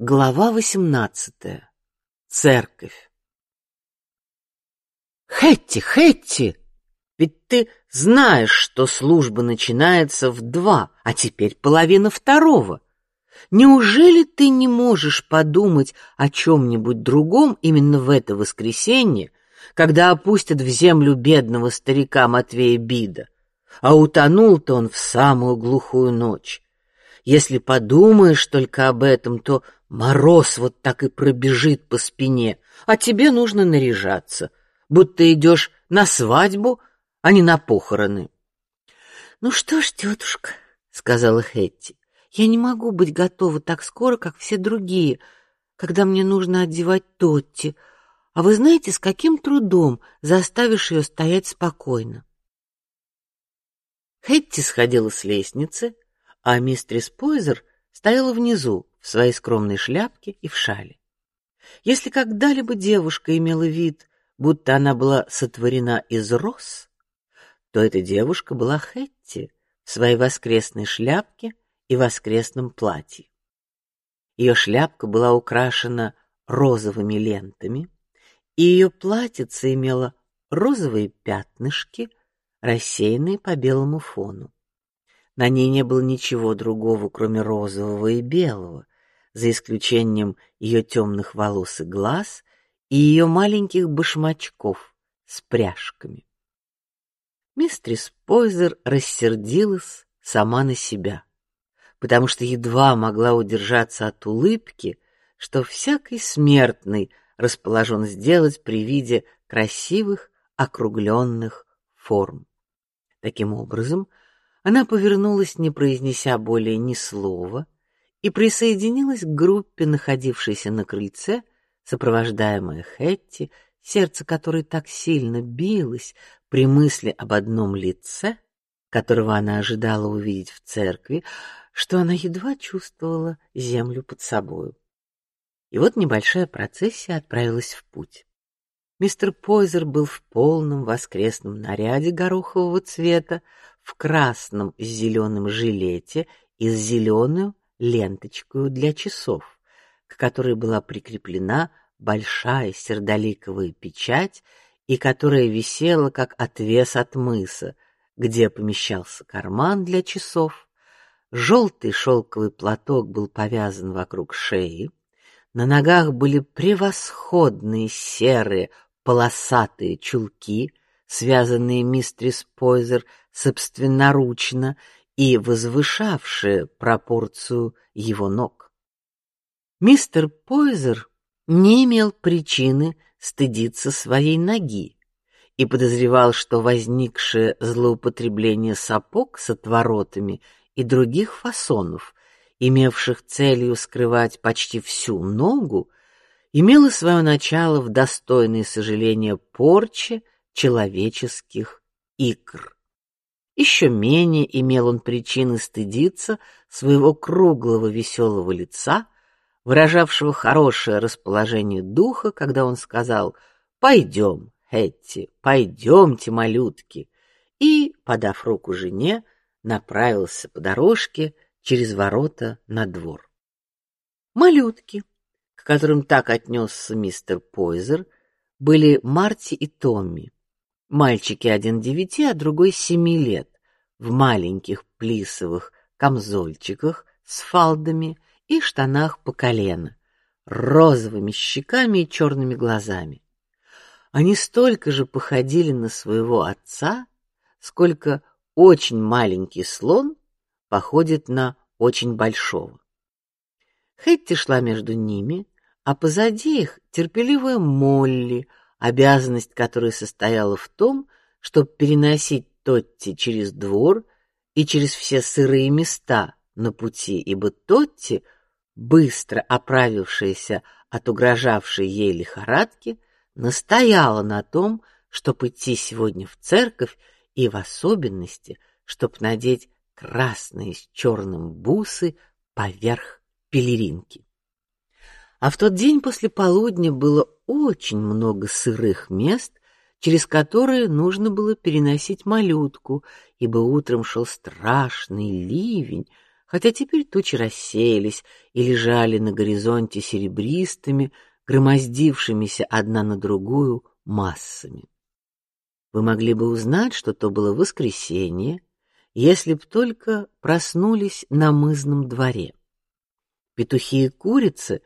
Глава восемнадцатая. Церковь. Хэтти, Хэтти, ведь ты знаешь, что служба начинается в два, а теперь половина второго. Неужели ты не можешь подумать о чем-нибудь другом именно в это воскресенье, когда опустят в землю бедного старика Матвея Бида? А утонул-то он в самую глухую ночь. Если подумаешь только об этом, то мороз вот так и пробежит по спине, а тебе нужно наряжаться, будто идешь на свадьбу, а не на похороны. Ну что ж, тетушка, сказала Хэтти, я не могу быть готова так скоро, как все другие, когда мне нужно одевать Тотти. А вы знаете, с каким трудом заставишь ее стоять спокойно? Хэтти сходила с лестницы, а мистерис Пойзер стояла внизу в своей скромной шляпке и в шале. Если когда-либо девушка имела вид, будто она была сотворена из роз, то эта девушка была Хэтти в своей воскресной шляпке и воскресном платье. Ее шляпка была украшена розовыми лентами, и ее платьице имело розовые пятнышки, рассеянные по белому фону. На ней не было ничего другого, кроме розового и белого, за исключением ее темных волос и глаз и ее маленьких башмачков с пряжками. Мистрис Пойзер рассердилась сама на себя, потому что едва могла удержаться от улыбки, что всякий смертный расположен сделать при виде красивых округленных форм. Таким образом, она повернулась, не произнеся более ни слова, и присоединилась к группе, находившейся на крыльце, сопровождаемая Хэтти, сердце которой так сильно билось при мысли об одном лице, которого она ожидала увидеть в церкви, что она едва чувствовала землю под собою. И вот небольшая процессия отправилась в путь. Мистер Пойзер был в полном воскресном наряде горохового цвета, в красном с зеленым жилете и с зеленую ленточкой для часов, к которой была прикреплена большая сердоликовая печать и которая висела как отвес от мыса, где помещался карман для часов. Желтый шелковый платок был повязан вокруг шеи. На ногах были превосходные серые полосатые чулки, связанные мистрис Пойзер собственноручно и возвышавшие пропорцию его ног. Мистер Пойзер не имел причины стыдиться своей ноги и подозревал, что возникшее злоупотребление сапог с отворотами и других фасонов, имевших целью скрывать почти всю ногу, имело свое начало в достойной сожаления порче человеческих икр. Еще менее имел он причины стыдиться своего круглого веселого лица, выражавшего хорошее расположение духа, когда он сказал: "Пойдем, Хэтти, пойдемте, малютки", и, подав руку жене, направился по дорожке через ворота на двор. Малютки к которым так отнесся мистер Пойзер, были Марти и Томми. Мальчики один девяти, а другой семи лет, в маленьких плисовых камзольчиках с фалдами и штанах по колено, розовыми щеками и черными глазами. Они столько же походили на своего отца, сколько очень маленький слон походит на очень большого. Хэтти шла между ними, а позади их терпеливая Молли, обязанность которой состояла в том, чтобы переносить Тотти через двор и через все сырые места на пути, ибо Тотти, быстро оправившаяся от угрожавшей ей лихорадки, настояла на том, чтобы идти сегодня в церковь и в особенности, чтобы надеть красные с черным бусы поверх пелеринки. А в тот день после полудня было очень много сырых мест, через которые нужно было переносить малютку, ибо утром шел страшный ливень, хотя теперь тучи рассеялись и лежали на горизонте серебристыми, громоздившимися одна на другую массами. Вы могли бы узнать, что то было воскресенье, если б только проснулись на мызном дворе. Петухи и курицы,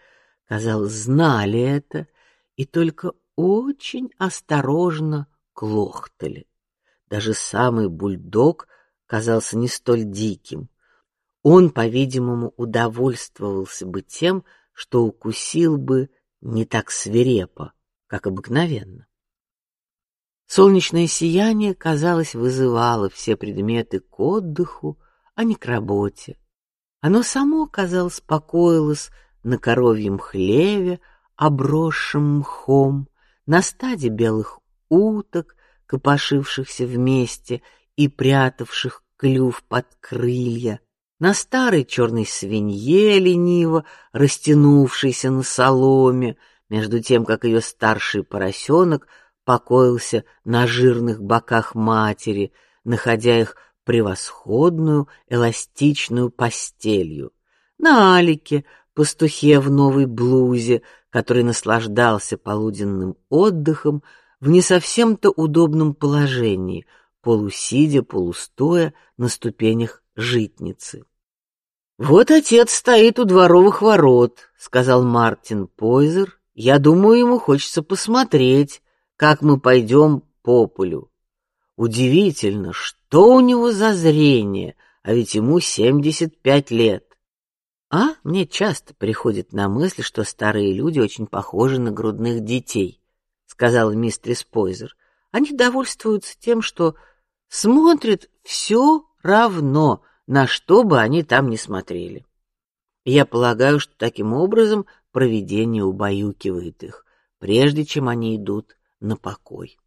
казалось, знали это и только очень осторожно клохтали. Даже самый бульдог казался не столь диким. Он, по-видимому, удовольствовался бы тем, что укусил бы не так свирепо, как обыкновенно. Солнечное сияние, казалось, вызывало все предметы к отдыху, а не к работе. Оно само, казалось, покоилось на коровьем хлеве, обросшем мхом, на стаде белых уток, копошившихся вместе и прятавших клюв под крылья, на старой черной свинье лениво растянувшейся на соломе, между тем как ее старший поросенок покоился на жирных боках матери, находя их превосходную эластичную постелью. На Алике, пастухе в новой блузе, который наслаждался полуденным отдыхом в не совсем-то удобном положении, полусидя, полустоя на ступенях житницы. Вот отец стоит у дворовых ворот, сказал Мартин Пойзер. Я думаю, ему хочется посмотреть, как мы пойдем по полю. Удивительно, что у него за зрение, а ведь ему семьдесят пять лет. А мне часто приходит на мысль, что старые люди очень похожи на грудных детей, сказала мистерис Пойзер. Они довольствуются тем, что смотрят все равно, на что бы они там ни смотрели. Я полагаю, что таким образом провидение убаюкивает их, прежде чем они идут на покой.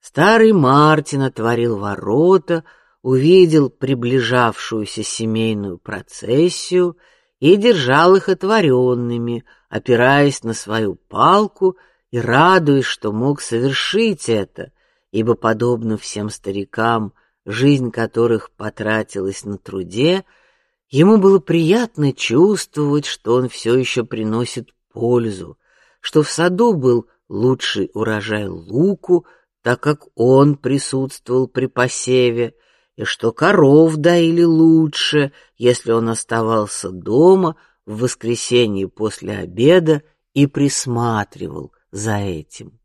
Старый Мартин отворил ворота, увидел приближавшуюся семейную процессию и держал их отворенными, опираясь на свою палку и радуясь, что мог совершить это, ибо подобно всем старикам, жизнь которых потратилась на труде, ему было приятно чувствовать, что он все еще приносит пользу, что в саду был лучший урожай луку, так как он присутствовал при посеве, и что коров доили лучше, если он оставался дома в воскресенье после обеда и присматривал за этим.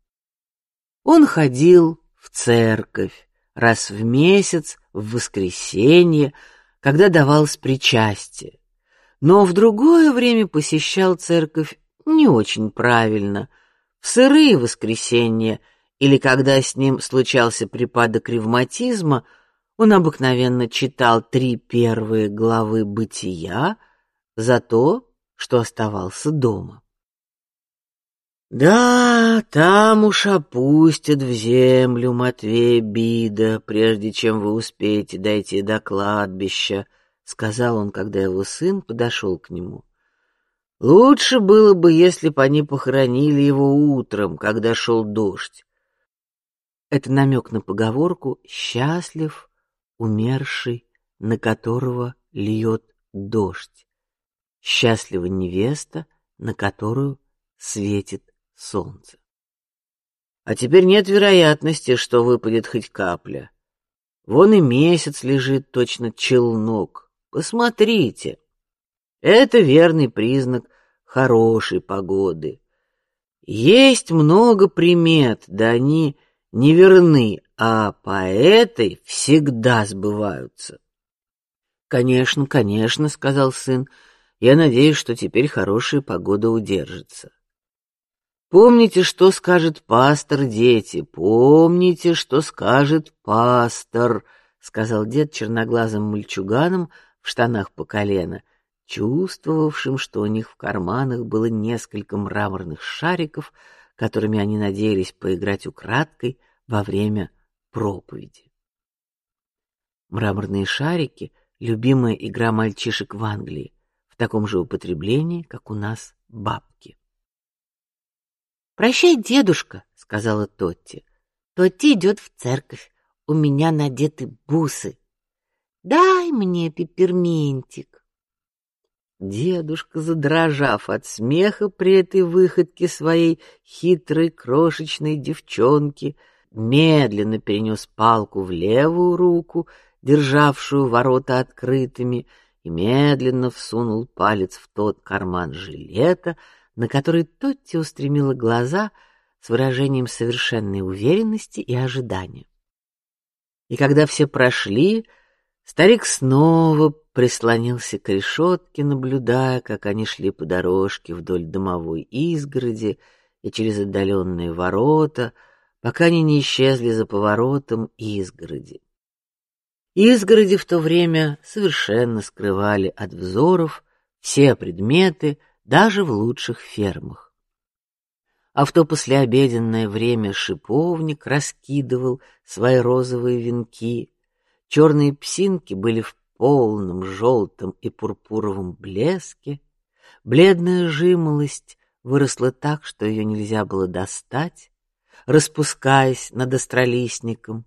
Он ходил в церковь раз в месяц в воскресенье, когда давалось причастие, но в другое время посещал церковь не очень правильно — в сырые воскресенья или когда с ним случался припадок ревматизма, он обыкновенно читал три первые главы Бытия за то, что оставался дома. Да, там уж опустят в землю Матвея Бида, прежде чем вы успеете дойти до кладбища, сказал он, когда его сын подошел к нему. Лучше было бы, если бы они похоронили его утром, когда шел дождь. Это намек на поговорку «счастлив умерший, на которого льет дождь». Счастлива невеста, на которую светит солнце. А теперь нет вероятности, что выпадет хоть капля. Вон и месяц лежит точно челнок. Посмотрите. Это верный признак хорошей погоды. Есть много примет, да они не верны, а по этой всегда сбываются. Конечно, конечно, сказал сын. Я надеюсь, что теперь хорошая погода удержится. Помните, что скажет пастор, дети. Помните, что скажет пастор, сказал дед черноглазым мальчуганом в штанах по колено чувствовавшим, что у них в карманах было несколько мраморных шариков, которыми они надеялись поиграть украдкой во время проповеди. Мраморные шарики — любимая игра мальчишек в Англии, в таком же употреблении, как у нас бабки. Прощай, дедушка, сказала Тотти. Тотти идет в церковь. У меня надеты бусы. Дай мне пепперминтик. Дедушка, задрожав от смеха при этой выходке своей хитрой крошечной девчонки, медленно перенес палку в левую руку, державшую ворота открытыми, и медленно всунул палец в тот карман жилета, на который Тотти устремила глаза с выражением совершенной уверенности и ожидания. И когда все прошли, старик снова прислонился к решетке, наблюдая, как они шли по дорожке вдоль домовой изгороди и через отдаленные ворота, пока они не исчезли за поворотом изгороди. Изгороди в то время совершенно скрывали от взоров все предметы, даже в лучших фермах. А в то послеобеденное время шиповник раскидывал свои розовые венки, черные псинки были в полном желтом и пурпуровом блеске, бледная жимолость выросла так, что ее нельзя было достать, распускаясь над остролистником,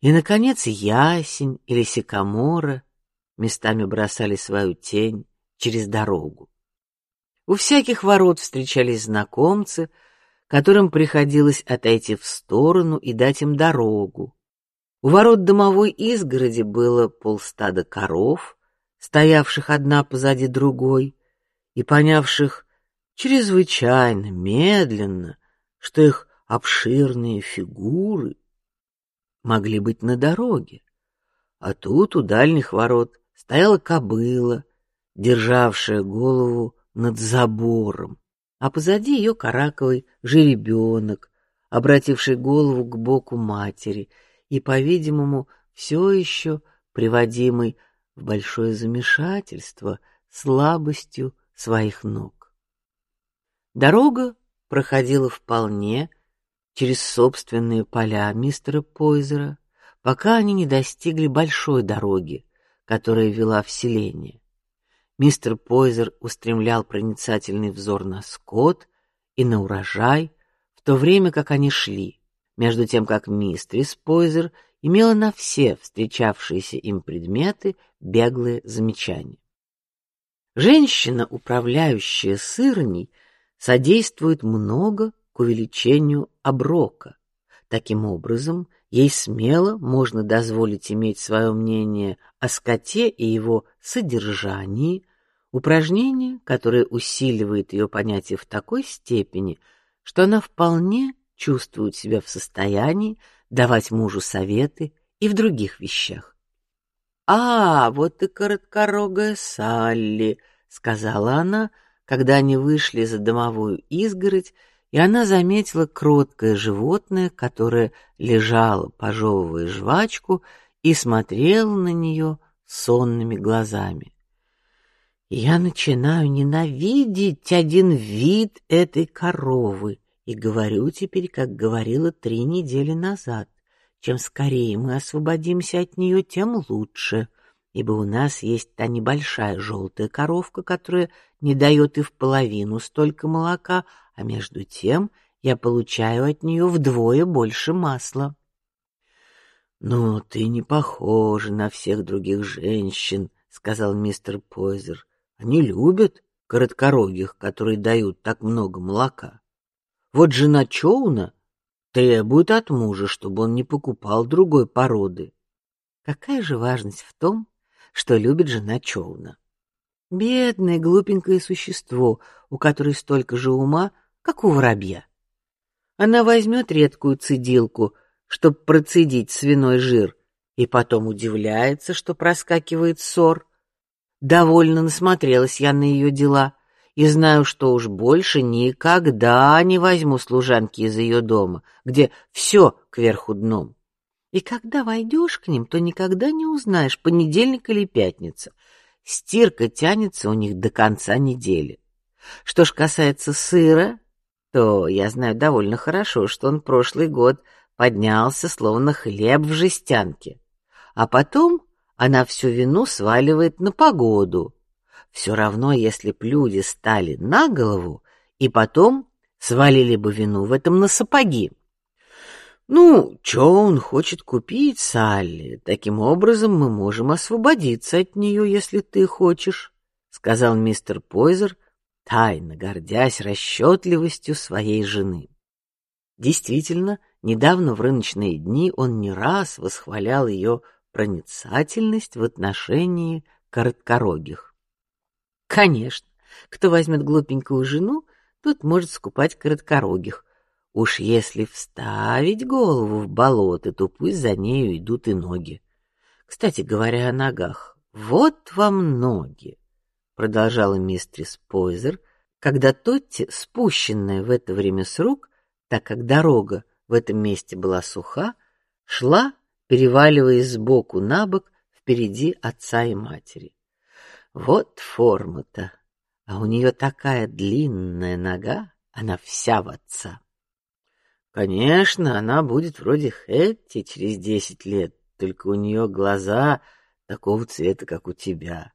и наконец ясень или сикамора местами бросали свою тень через дорогу. У всяких ворот встречались знакомцы, которым приходилось отойти в сторону и дать им дорогу, у ворот домовой изгороди было полстада коров, стоявших одна позади другой и понявших чрезвычайно медленно, что их обширные фигуры могли быть на дороге. А тут у дальних ворот стояла кобыла, державшая голову над забором, а позади ее караковый жеребенок, обративший голову к боку матери и, по-видимому, все еще приводимый в большое замешательство слабостью своих ног. Дорога проходила вполне через собственные поля мистера Пойзера, пока они не достигли большой дороги, которая вела в селение. Мистер Пойзер устремлял проницательный взор на скот и на урожай, в то время как они шли между тем как мистрис Пойзер имела на все встречавшиеся им предметы беглые замечания. Женщина, управляющая сырней, содействует много к увеличению оброка. Таким образом, ей смело можно дозволить иметь свое мнение о скоте и его содержании, упражнение, которое усиливает ее понятие в такой степени, что она вполне чувствует себя в состоянии давать мужу советы и в других вещах. А, вот и короткорогая Салли, сказала она, когда они вышли за домовую изгородь, и она заметила кроткое животное, которое лежало, пожевывая жвачку, и смотрело на нее сонными глазами. Я начинаю ненавидеть один вид этой коровы, и говорю теперь, как говорила три недели назад. Чем скорее мы освободимся от нее, тем лучше, ибо у нас есть та небольшая желтая коровка, которая не дает и в половину столько молока, а между тем я получаю от нее вдвое больше масла. Но ты не похожа на всех других женщин, сказал мистер Пойзер. Они любят короткорогих, которые дают так много молока. Вот жена Чоуна требует от мужа, чтобы он не покупал другой породы. Какая же важность в том, что любит жена Чоуна? Бедное глупенькое существо, у которой столько же ума, как у воробья. Она возьмет редкую цедилку, чтобы процедить свиной жир, и потом удивляется, что проскакивает ссор. Довольно насмотрелась я на ее дела и знаю, что уж больше никогда не возьму служанки из ее дома, где все кверху дном. И когда войдешь к ним, то никогда не узнаешь, понедельник или пятница. Стирка тянется у них до конца недели. Что ж касается сыра, то я знаю довольно хорошо, что он прошлый год поднялся словно хлеб в жестянке, а потом она всю вину сваливает на погоду все равно, если б люди стали на голову и потом свалили бы вину в этом на сапоги. Ну, что он хочет купить, Салли? Таким образом мы можем освободиться от нее, если ты хочешь, сказал мистер Пойзер, тайно гордясь расчетливостью своей жены. Действительно, недавно в рыночные дни он не раз восхвалял ее проницательность в отношении короткорогих. Конечно, кто возьмет глупенькую жену, тот может скупать короткорогих. Уж если вставить голову в болото, то пусть за нею идут и ноги. Кстати говоря о ногах, вот вам ноги, продолжала мистрис Пойзер, когда Тотти, спущенная в это время с рук, так как дорога в этом месте была суха, шла, переваливаясь с боку на бок впереди отца и матери. Вот форма-то, а у нее такая длинная нога, она вся в отца. Конечно, она будет вроде Хэтти через десять лет, только у нее глаза такого цвета, как у тебя.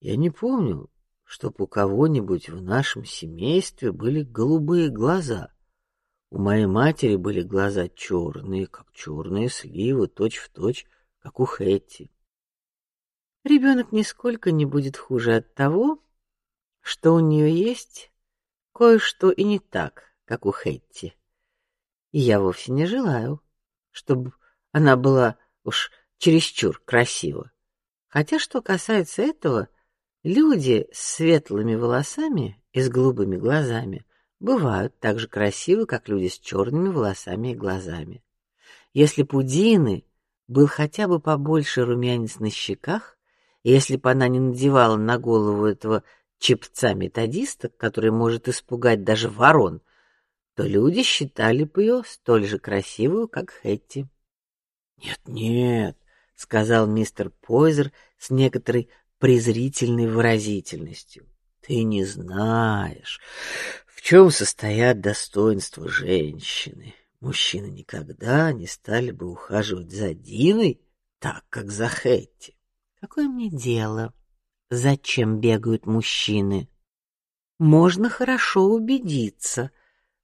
Я не помню, чтоб у кого-нибудь в нашем семействе были голубые глаза. У моей матери были глаза черные, как черные сливы, точь в точь, как у Хэтти. Ребенок нисколько не будет хуже от того, что у нее есть кое-что и не так, как у Хэтти. И я вовсе не желаю, чтобы она была уж чересчур красива. Хотя что касается этого, люди с светлыми волосами и с голубыми глазами бывают так же красивы, как люди с черными волосами и глазами. Если Пудины был хотя бы побольше румянец на щеках, если бы она не надевала на голову этого чепца-методиста, который может испугать даже ворон, то люди считали бы ее столь же красивую, как Хэтти. Нет, нет, сказал мистер Пойзер с некоторой презрительной выразительностью. Ты не знаешь, в чем состоят достоинства женщины. Мужчины никогда не стали бы ухаживать за Диной так, как за Хэтти. Какое мне дело, зачем бегают мужчины? Можно хорошо убедиться,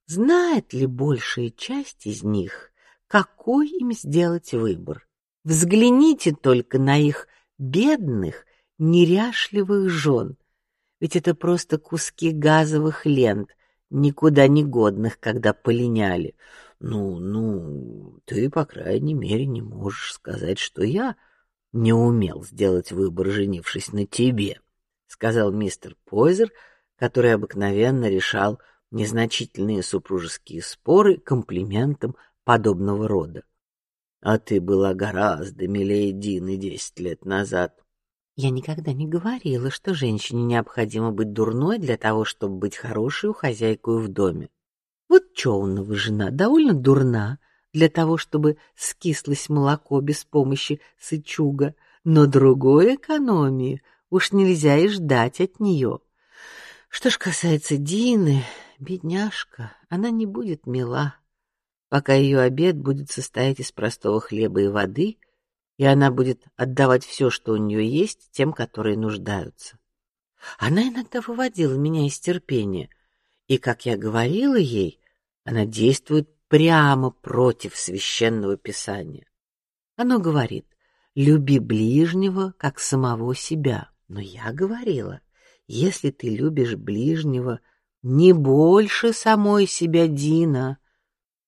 знает ли большая часть из них, какой им сделать выбор. Взгляните только на их бедных, неряшливых жен, ведь это просто куски газовых лент, никуда не годных, когда полиняли. Ну, ну, ты по крайней мере не можешь сказать, что я не умел сделать выбор, женившись на тебе, сказал мистер Пойзер, который обыкновенно решал незначительные супружеские споры комплиментом подобного рода. А ты была гораздо милее Дины десять лет назад. Я никогда не говорила, что женщине необходимо быть дурной для того, чтобы быть хорошей хозяйкой в доме. Вот Чоунова жена довольно дурна, для того, чтобы скислось молоко без помощи сычуга, но другой экономии уж нельзя и ждать от нее. Что ж касается Дины, бедняжка, она не будет мила, пока ее обед будет состоять из простого хлеба и воды, и она будет отдавать все, что у нее есть, тем, которые нуждаются. Она иногда выводила меня из терпения, и, как я говорила ей, она действует прямо против священного писания. Оно говорит: люби ближнего как самого себя. Но я говорила: если ты любишь ближнего не больше самой себя, Дина,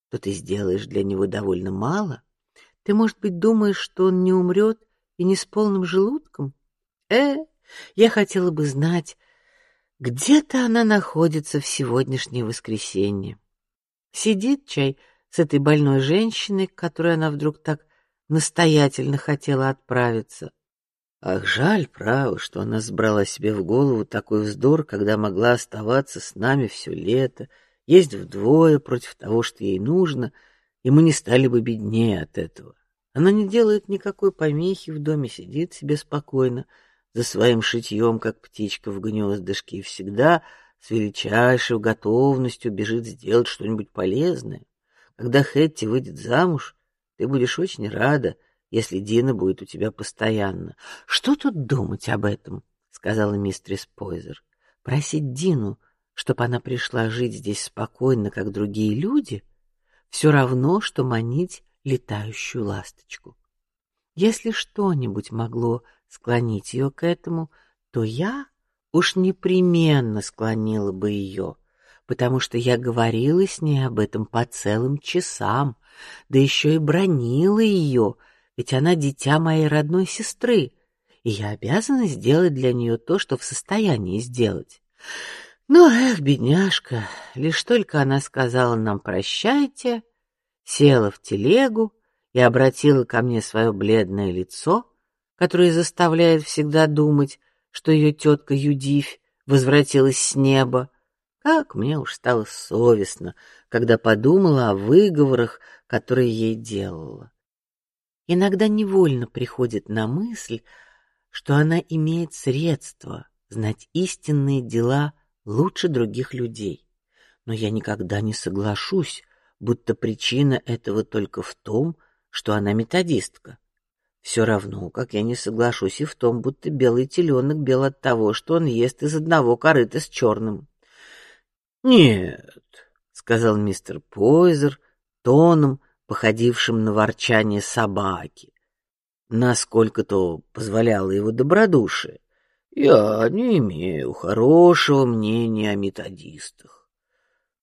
то ты сделаешь для него довольно мало. Ты, может быть, думаешь, что он не умрет и не с полным желудком? Э, я хотела бы знать, где-то она находится в сегодняшнее воскресенье. Сидит чай с этой больной женщиной, к которой она вдруг так настоятельно хотела отправиться. Ах, жаль, право, что она сбрала себе в голову такой вздор, когда могла оставаться с нами все лето, есть вдвое против того, что ей нужно, и мы не стали бы беднее от этого. Она не делает никакой помехи в доме, сидит себе спокойно за своим шитьем, как птичка в гнездышке, и всегда с величайшей готовностью бежит сделать что-нибудь полезное. Когда Хэтти выйдет замуж, ты будешь очень рада, если Дина будет у тебя постоянно. Что тут думать об этом, сказала мистерис Пойзер. Просить Дину, чтобы она пришла жить здесь спокойно, как другие люди, все равно, что манить летающую ласточку. Если что-нибудь могло склонить ее к этому, то я уж непременно склонила бы ее, потому что я говорила с ней об этом по целым часам, да еще и бронила ее, ведь она дитя моей родной сестры, и я обязана сделать для нее то, что в состоянии сделать. Но, эх, бедняжка, лишь только она сказала нам прощайте, села в телегу и обратила ко мне свое бледное лицо, которое заставляет всегда думать, что ее тетка Юдивь возвратилась с неба. Как мне уж стало совестно, когда подумала о выговорах, которые ей делала. Иногда невольно приходит на мысль, что она имеет средства знать истинные дела лучше других людей. Но я никогда не соглашусь, будто причина этого только в том, что она методистка. Все равно, как я не соглашусь и в том, будто белый теленок бел от того, что он ест из одного корыта с черным. Нет, сказал мистер Пойзер тоном, походившим на ворчание собаки, насколько то позволяло его добродушие. Я не имею хорошего мнения о методистах.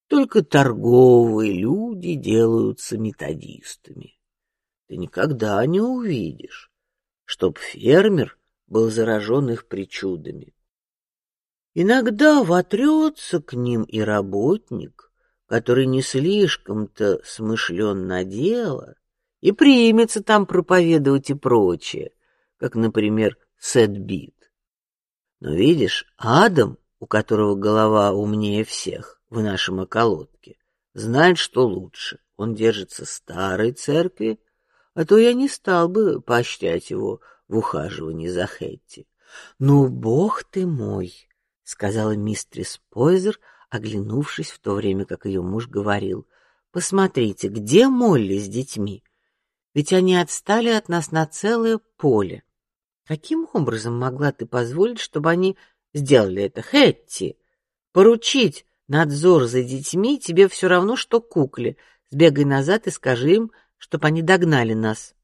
Только торговые люди делаются методистами. Ты никогда не увидишь, чтоб фермер был заражен их причудами. Иногда вотрется к ним и работник, который не слишком-то смышлен на дело и примется там проповедовать и прочее, как, например, Сетбит. Но видишь, Адам, у которого голова умнее всех в нашем околотке, знает, что лучше. Он держится старой церкви, а то я не стал бы поощрять его в ухаживании за Хэтти. Ну, бог ты мой, сказала мистрис Пойзер, оглянувшись в то время, как ее муж говорил: "Посмотрите, где Молли с детьми? Ведь они отстали от нас на целое поле". Каким образом могла ты позволить, чтобы они сделали это, Хэтти? Поручить надзор за детьми тебе все равно, что кукле. Сбегай назад и скажи им, чтобы они догнали нас.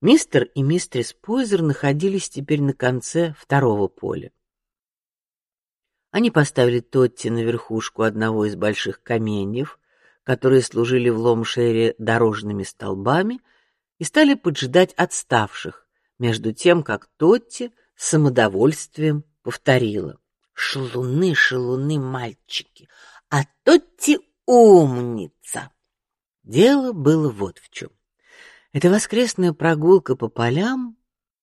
Мистер и мистрис Пойзер находились теперь на конце второго поля. Они поставили Тотти на верхушку одного из больших каменьев, которые служили в Ломшере дорожными столбами, и стали поджидать отставших, между тем как Тотти самодовольствием повторила: "Шелуны, шелуны, мальчики, а Тотти умница". Дело было вот в чем. Эта воскресная прогулка по полям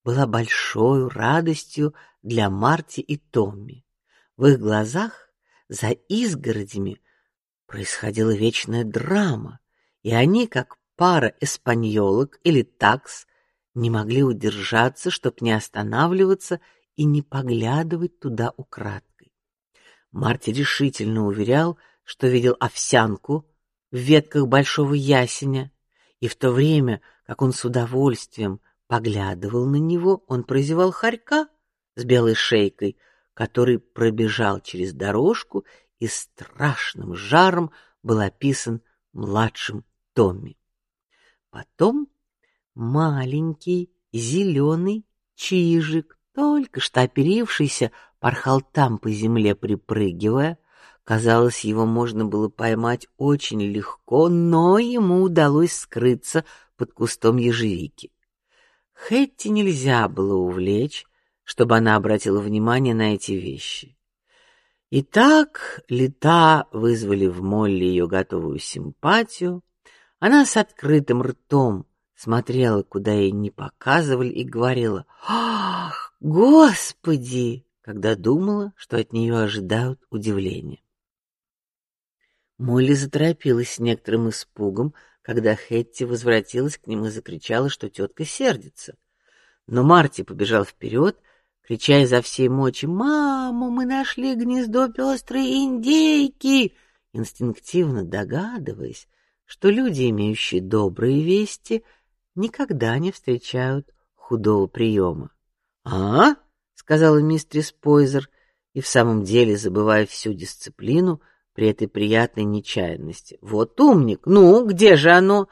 была большой радостью для Марти и Томми. В их глазах за изгородями происходила вечная драма, и они, как пара эспаньолок или такс, не могли удержаться, чтоб не останавливаться и не поглядывать туда украдкой. Марти решительно уверял, что видел овсянку в ветках большого ясеня, и в то время, как он с удовольствием поглядывал на него, он прозевал хорька с белой шейкой, который пробежал через дорожку и страшным жаром был описан младшим Томми. Потом Маленький зеленый чижик, только что оперившийся, порхал там по земле, припрыгивая. Казалось, его можно было поймать очень легко, но ему удалось скрыться под кустом ежевики. Хэтти нельзя было увлечь, чтобы она обратила внимание на эти вещи. Итак, лета вызвали в Молли ее готовую симпатию. Она с открытым ртом смотрела, куда ей не показывали, и говорила: "Ах, Господи!", когда думала, что от нее ожидают удивления. Молли заторопилась с некоторым испугом, когда Хэтти возвратилась к ним и закричала, что тетка сердится. Но Марти побежал вперед, крича изо всей мочи: "Мама, мы нашли гнездо пестрой индейки!" Инстинктивно догадываясь, что люди, имеющие добрые вести, никогда не встречают худого приема. А? сказала мистрис Пойзер, и в самом деле, забывая всю дисциплину, при этой приятной нечаянности. Вот умник. Ну, где же оно?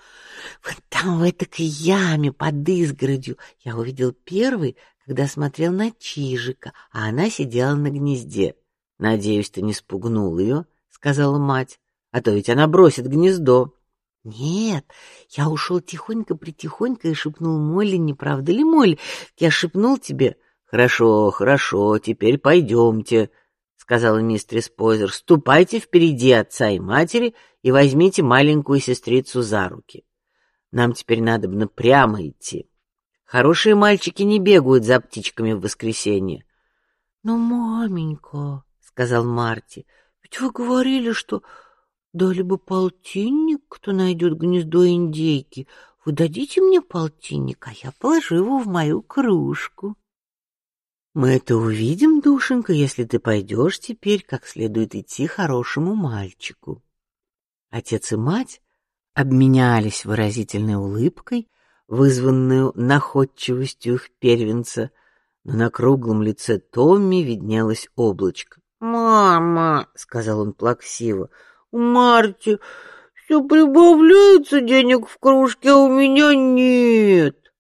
Вот там в этой яме под изгородью. Я увидел первый, когда смотрел на Чижика, а она сидела на гнезде. Надеюсь, ты не спугнул ее, сказала мать, а то ведь она бросит гнездо. Нет, я ушел тихонько-притихонько и шепнул Молли, не правда ли, Молли? Я шепнул тебе. Хорошо, хорошо, теперь пойдемте, сказала мистерис Пойзер. Ступайте впереди отца и матери и возьмите маленькую сестрицу за руки. Нам теперь надо бы прямо идти. Хорошие мальчики не бегают за птичками в воскресенье. Но, маменька, сказал Марти, ведь вы говорили, что Дали бы полтинник, кто найдет гнездо индейки. Вы дадите мне полтинник, а я положу его в мою кружку. Мы это увидим, душенька, если ты пойдешь теперь как следует идти хорошему мальчику. Отец и мать обменялись выразительной улыбкой, вызванную находчивостью их первенца, но на круглом лице Томми виднелось облачко. "Мама", сказал он плаксиво, Марти все прибавляется денег в кружке, а у меня нет.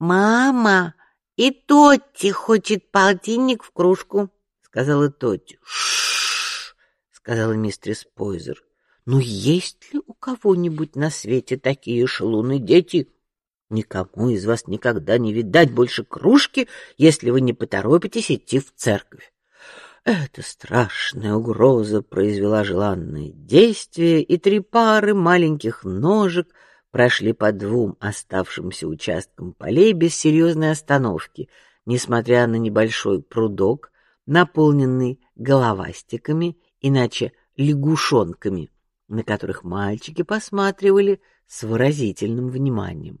Мама, и Тотти хочет полтинник в кружку, сказала Тотти. Шш, сказала мистерис Пойзер. Ну есть ли у кого-нибудь на свете такие шалуны дети? Никому из вас никогда не видать больше кружки, если вы не поторопитесь идти в церковь. Эта страшная угроза произвела желанное действие, и три пары маленьких ножек прошли по двум оставшимся участкам полей без серьезной остановки, несмотря на небольшой прудок, наполненный головастиками, иначе лягушонками, на которых мальчики посматривали с выразительным вниманием.